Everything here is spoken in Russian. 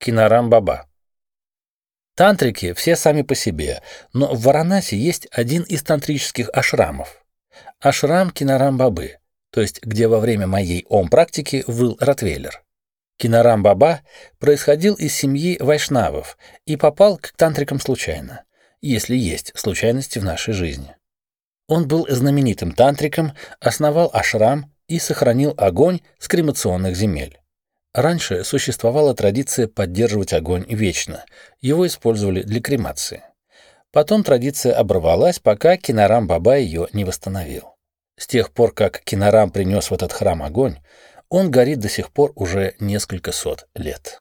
Кинарам-баба. Тантрики все сами по себе, но в Варанаси есть один из тантрических ашрамов. Ашрам Кинарам-бабы, то есть где во время моей ом-практики выл Ротвейлер. Кинарам-баба происходил из семьи вайшнавов и попал к тантрикам случайно, если есть случайности в нашей жизни. Он был знаменитым тантриком, основал ашрам и сохранил огонь с кремационных земель. Раньше существовала традиция поддерживать огонь вечно. Его использовали для кремации. Потом традиция оборвалась, пока Кинарам Баба ее не восстановил. С тех пор, как Кинарам принес в этот храм огонь, он горит до сих пор уже несколько сот лет.